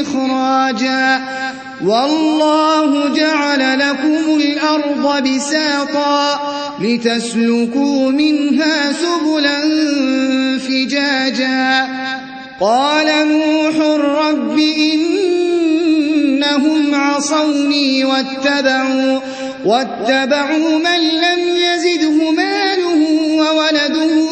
إخراجا. والله جعل لكم الأرض بساطا لتسلكوا منها سبلا فجاجا. قال نوح رب إنهم عصوني واتبعوا واتبعوا من لم يزده ماله وولده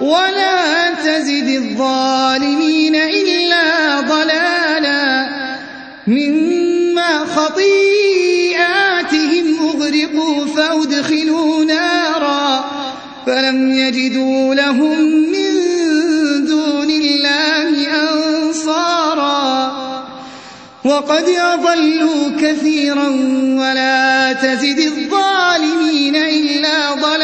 ولا تزد الظالمين إلا ضلالا مما خطيئاتهم أغرقوا فأدخلوا نارا فلم يجدوا لهم من دون الله أنصارا وقد أضلوا كثيرا ولا تزد الظالمين إلا ضلالا